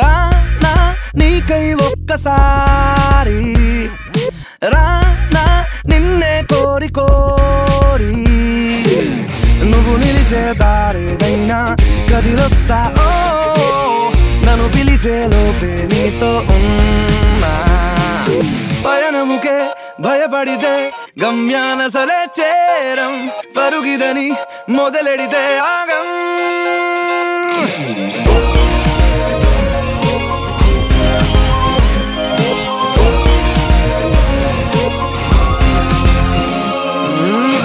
రానా నీకై ఒక్కసారి. రా కదిలొస్తా ఓ నన్ను పిలిచే నీతో ఉన్నా పయనముకే భయపడితే గమ్యానసలే చేరం పరుగిదని మొదలెడితే ఆగం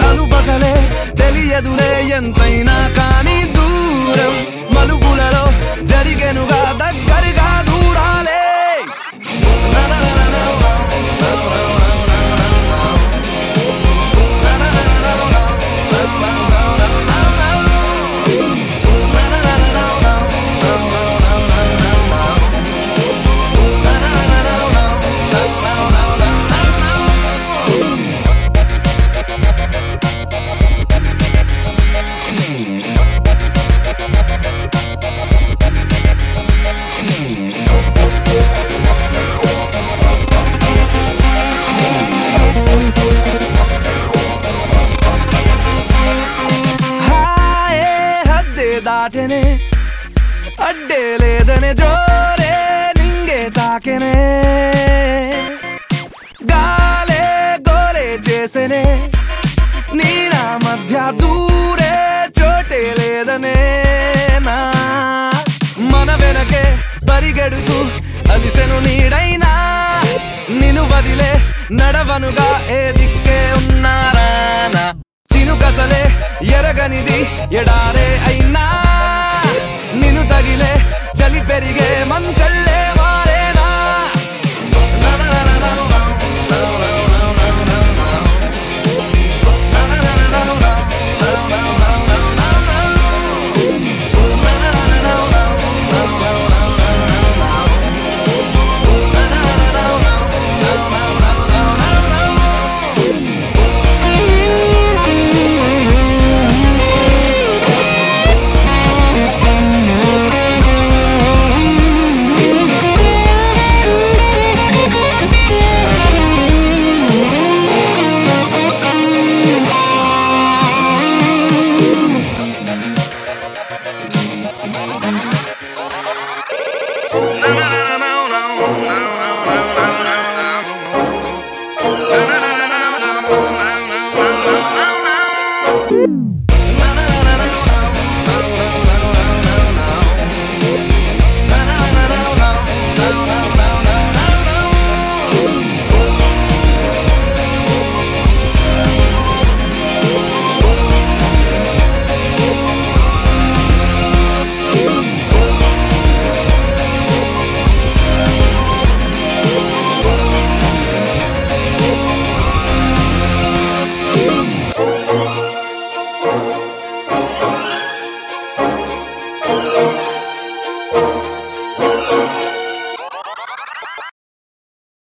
అలుపసలే తెలియదులే ఎంతైనా దాటెనే అడ్డే లేదనే జోరే నింగే తాకెనే? గాలే గోలే చేసెనే? నీ నా మధ్య దూరే చోటే లేదనే నా మన వెనకే పరిగెడుతూ అలిసెను నీడైనా నిను వదిలే నడవనుగా ఏ దిక్కే ఉన్నారానా చినుకసలే ఎరగనిది ఎడారే అయినా